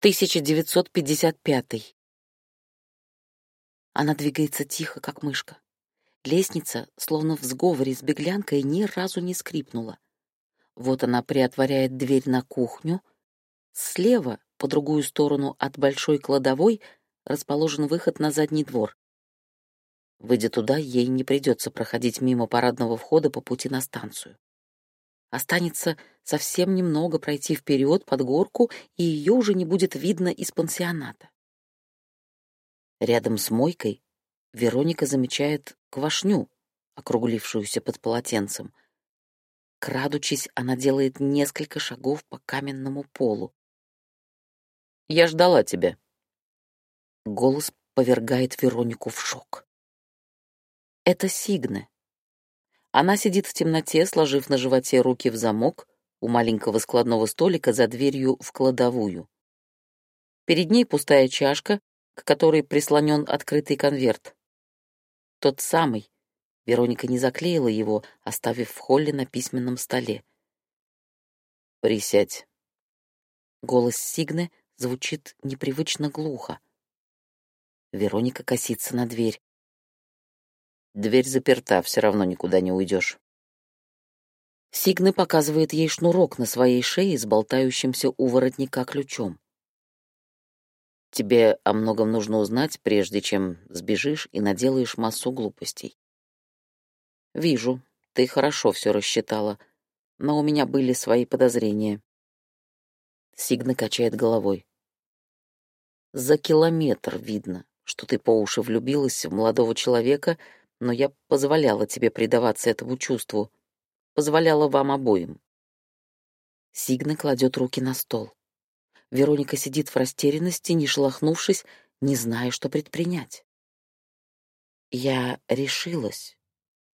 1955. Она двигается тихо, как мышка. Лестница, словно в сговоре с беглянкой, ни разу не скрипнула. Вот она приотворяет дверь на кухню. Слева, по другую сторону от большой кладовой, расположен выход на задний двор. Выйдя туда, ей не придется проходить мимо парадного входа по пути на станцию. Останется совсем немного пройти вперед под горку, и ее уже не будет видно из пансионата. Рядом с мойкой Вероника замечает квашню, округлившуюся под полотенцем. Крадучись, она делает несколько шагов по каменному полу. «Я ждала тебя». Голос повергает Веронику в шок. Это Сигне. Она сидит в темноте, сложив на животе руки в замок у маленького складного столика за дверью в кладовую. Перед ней пустая чашка, к которой прислонен открытый конверт. Тот самый. Вероника не заклеила его, оставив в холле на письменном столе. «Присядь». Голос Сигны звучит непривычно глухо. Вероника косится на дверь. Дверь заперта, все равно никуда не уйдешь. Сигны показывает ей шнурок на своей шее с болтающимся у воротника ключом. Тебе о многом нужно узнать, прежде чем сбежишь и наделаешь массу глупостей. Вижу, ты хорошо все рассчитала, но у меня были свои подозрения. Сигна качает головой. За километр видно, что ты по уши влюбилась в молодого человека — но я позволяла тебе предаваться этому чувству, позволяла вам обоим. Сигна кладет руки на стол. Вероника сидит в растерянности, не шелохнувшись, не зная, что предпринять. Я решилась,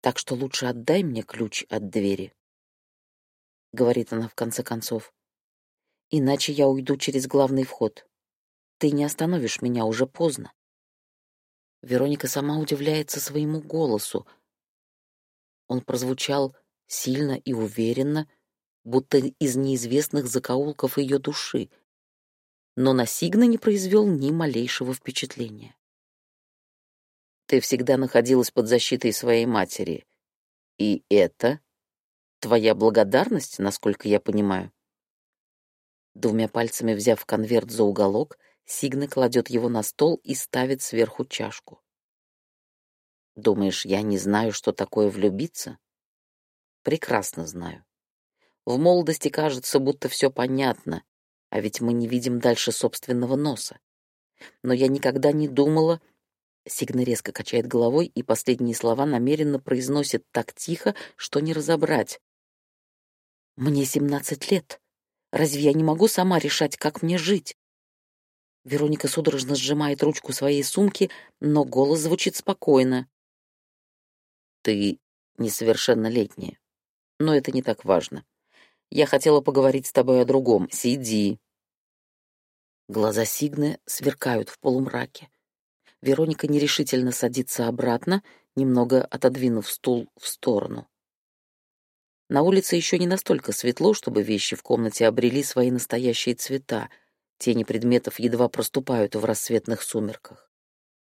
так что лучше отдай мне ключ от двери, говорит она в конце концов. Иначе я уйду через главный вход. Ты не остановишь меня уже поздно. Вероника сама удивляется своему голосу. Он прозвучал сильно и уверенно, будто из неизвестных закоулков ее души, но на Сигна не произвел ни малейшего впечатления. «Ты всегда находилась под защитой своей матери, и это твоя благодарность, насколько я понимаю?» Двумя пальцами взяв конверт за уголок, Сигна кладет его на стол и ставит сверху чашку. Думаешь, я не знаю, что такое влюбиться? Прекрасно знаю. В молодости кажется, будто все понятно, а ведь мы не видим дальше собственного носа. Но я никогда не думала... Сигна резко качает головой, и последние слова намеренно произносит так тихо, что не разобрать. «Мне семнадцать лет. Разве я не могу сама решать, как мне жить?» Вероника судорожно сжимает ручку своей сумки, но голос звучит спокойно. «Ты несовершеннолетняя, но это не так важно. Я хотела поговорить с тобой о другом. Сиди». Глаза Сигны сверкают в полумраке. Вероника нерешительно садится обратно, немного отодвинув стул в сторону. На улице еще не настолько светло, чтобы вещи в комнате обрели свои настоящие цвета — Тени предметов едва проступают в рассветных сумерках.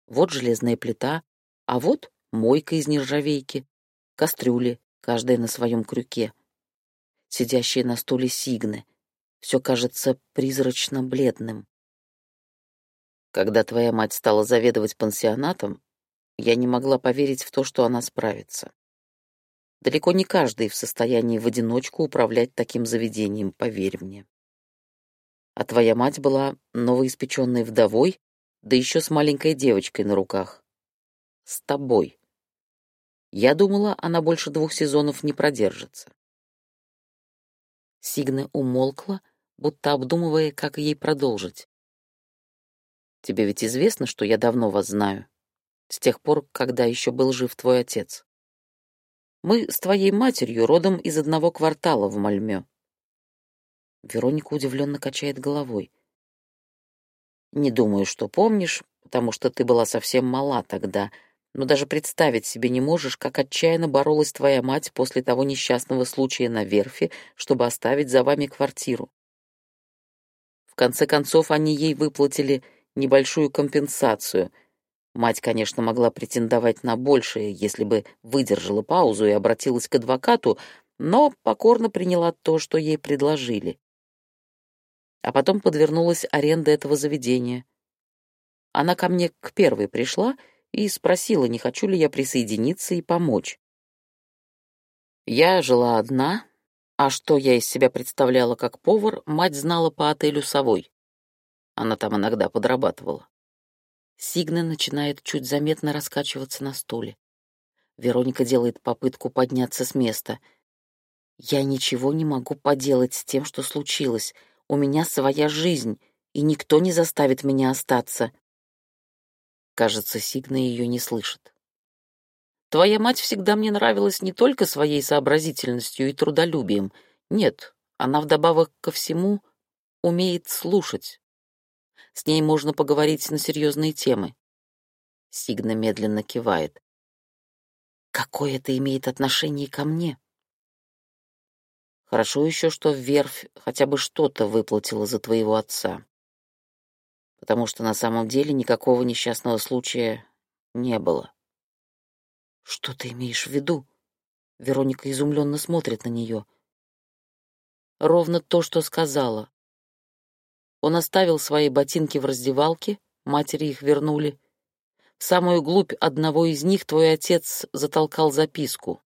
Вот железная плита, а вот мойка из нержавейки, кастрюли, каждая на своем крюке. Сидящие на стуле сигны. Все кажется призрачно бледным. Когда твоя мать стала заведовать пансионатом, я не могла поверить в то, что она справится. Далеко не каждый в состоянии в одиночку управлять таким заведением, поверь мне а твоя мать была новоиспеченной вдовой, да еще с маленькой девочкой на руках. С тобой. Я думала, она больше двух сезонов не продержится. Сигна умолкла, будто обдумывая, как ей продолжить. Тебе ведь известно, что я давно вас знаю, с тех пор, когда еще был жив твой отец. Мы с твоей матерью родом из одного квартала в Мальме. Вероника удивленно качает головой. «Не думаю, что помнишь, потому что ты была совсем мала тогда, но даже представить себе не можешь, как отчаянно боролась твоя мать после того несчастного случая на верфи, чтобы оставить за вами квартиру. В конце концов, они ей выплатили небольшую компенсацию. Мать, конечно, могла претендовать на большее, если бы выдержала паузу и обратилась к адвокату, но покорно приняла то, что ей предложили. А потом подвернулась аренда этого заведения. Она ко мне к первой пришла и спросила, не хочу ли я присоединиться и помочь. Я жила одна, а что я из себя представляла как повар, мать знала по отелю «Совой». Она там иногда подрабатывала. Сигна начинает чуть заметно раскачиваться на стуле. Вероника делает попытку подняться с места. «Я ничего не могу поделать с тем, что случилось. У меня своя жизнь, и никто не заставит меня остаться». Кажется, Сигна ее не слышит. «Твоя мать всегда мне нравилась не только своей сообразительностью и трудолюбием. Нет, она вдобавок ко всему умеет слушать. С ней можно поговорить на серьезные темы». Сигна медленно кивает. «Какое это имеет отношение ко мне?» Хорошо еще, что верфь хотя бы что-то выплатила за твоего отца потому что на самом деле никакого несчастного случая не было. «Что ты имеешь в виду?» Вероника изумленно смотрит на нее. «Ровно то, что сказала. Он оставил свои ботинки в раздевалке, матери их вернули. В самую глубь одного из них твой отец затолкал записку».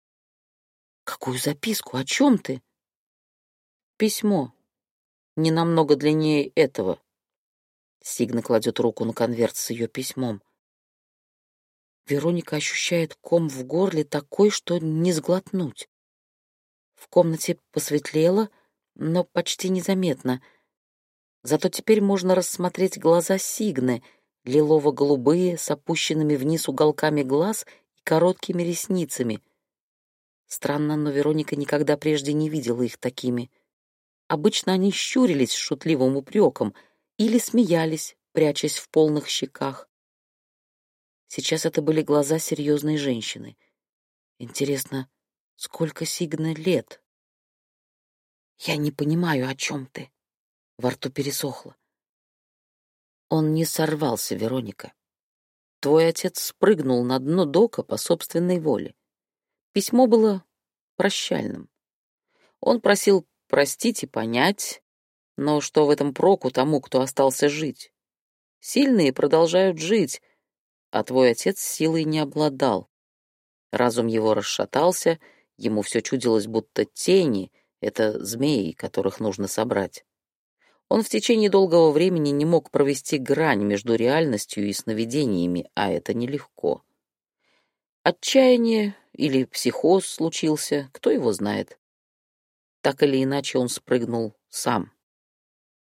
«Какую записку? О чем ты?» «Письмо. Не намного длиннее этого. Сигна кладет руку на конверт с ее письмом. Вероника ощущает ком в горле такой, что не сглотнуть. В комнате посветлело, но почти незаметно. Зато теперь можно рассмотреть глаза Сигны, лилово-голубые, с опущенными вниз уголками глаз и короткими ресницами. Странно, но Вероника никогда прежде не видела их такими. Обычно они щурились с шутливым упреком — или смеялись, прячась в полных щеках. Сейчас это были глаза серьезной женщины. Интересно, сколько Сигна лет? Я не понимаю, о чем ты. Во рту пересохло. Он не сорвался, Вероника. Твой отец спрыгнул на дно дока по собственной воле. Письмо было прощальным. Он просил простить и понять, но что в этом проку тому, кто остался жить? Сильные продолжают жить, а твой отец силой не обладал. Разум его расшатался, ему все чудилось, будто тени — это змеи, которых нужно собрать. Он в течение долгого времени не мог провести грань между реальностью и сновидениями, а это нелегко. Отчаяние или психоз случился, кто его знает. Так или иначе он спрыгнул сам.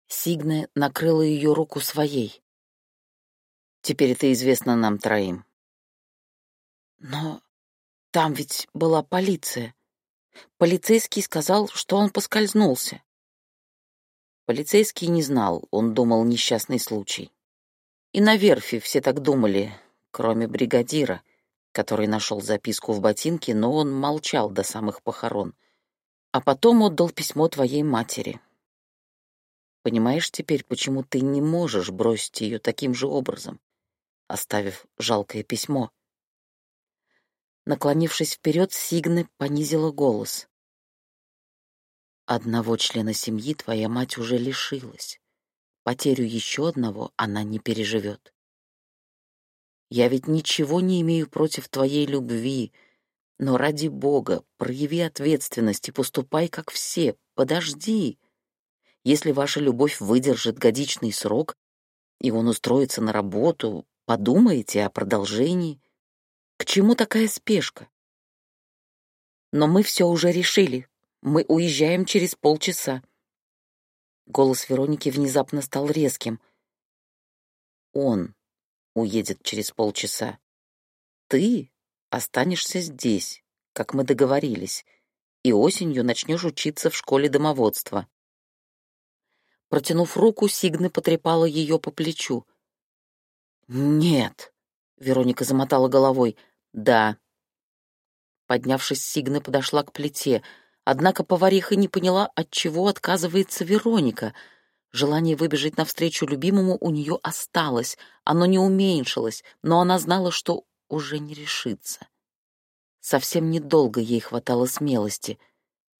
Сигна накрыла ее руку своей. «Теперь это известно нам троим». «Но там ведь была полиция. Полицейский сказал, что он поскользнулся». Полицейский не знал, он думал несчастный случай. И на верфи все так думали, кроме бригадира, который нашел записку в ботинке, но он молчал до самых похорон. А потом отдал письмо твоей матери. Понимаешь теперь, почему ты не можешь бросить ее таким же образом, оставив жалкое письмо? Наклонившись вперед, Сигна понизила голос. Одного члена семьи твоя мать уже лишилась. Потерю еще одного она не переживет. Я ведь ничего не имею против твоей любви, но ради Бога прояви ответственность и поступай, как все. Подожди. Если ваша любовь выдержит годичный срок, и он устроится на работу, подумайте о продолжении. К чему такая спешка? Но мы все уже решили. Мы уезжаем через полчаса. Голос Вероники внезапно стал резким. Он уедет через полчаса. Ты останешься здесь, как мы договорились, и осенью начнешь учиться в школе домоводства. Протянув руку, Сигна потрепала ее по плечу. «Нет», — Вероника замотала головой, — «да». Поднявшись, Сигна подошла к плите, однако повариха не поняла, от чего отказывается Вероника. Желание выбежать навстречу любимому у нее осталось, оно не уменьшилось, но она знала, что уже не решится. Совсем недолго ей хватало смелости,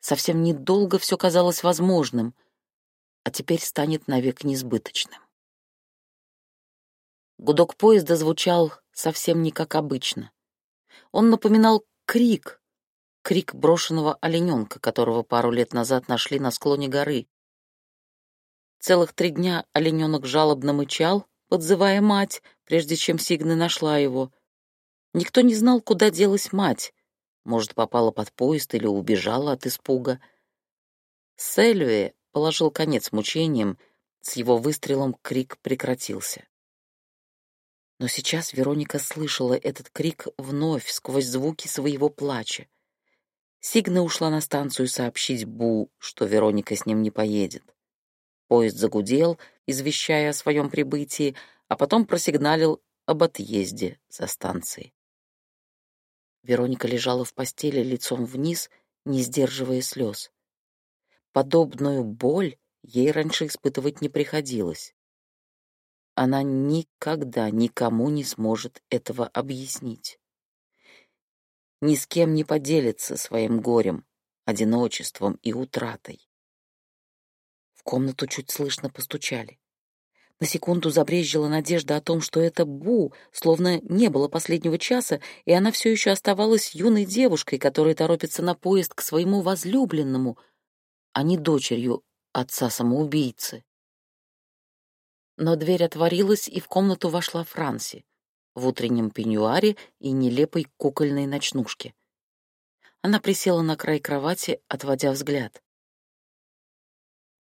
совсем недолго все казалось возможным, а теперь станет навек несбыточным. Гудок поезда звучал совсем не как обычно. Он напоминал крик, крик брошенного олененка, которого пару лет назад нашли на склоне горы. Целых три дня олененок жалобно мычал, подзывая мать, прежде чем Сигна нашла его. Никто не знал, куда делась мать. Может, попала под поезд или убежала от испуга. Селюэ положил конец мучениям, с его выстрелом крик прекратился. Но сейчас Вероника слышала этот крик вновь сквозь звуки своего плача. Сигна ушла на станцию сообщить Бу, что Вероника с ним не поедет. Поезд загудел, извещая о своем прибытии, а потом просигналил об отъезде со станции. Вероника лежала в постели лицом вниз, не сдерживая слез. Подобную боль ей раньше испытывать не приходилось. Она никогда никому не сможет этого объяснить. Ни с кем не поделится своим горем, одиночеством и утратой комнату чуть слышно постучали. На секунду забрезжила надежда о том, что это Бу, словно не было последнего часа, и она все еще оставалась юной девушкой, которая торопится на поезд к своему возлюбленному, а не дочерью отца-самоубийцы. Но дверь отворилась, и в комнату вошла Франси в утреннем пеньюаре и нелепой кукольной ночнушке. Она присела на край кровати, отводя взгляд.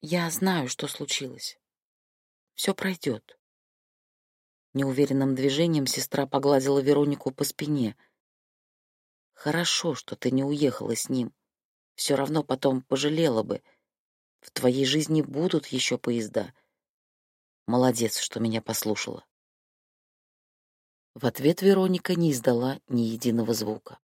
Я знаю, что случилось. Все пройдет. Неуверенным движением сестра погладила Веронику по спине. Хорошо, что ты не уехала с ним. Все равно потом пожалела бы. В твоей жизни будут еще поезда. Молодец, что меня послушала. В ответ Вероника не издала ни единого звука.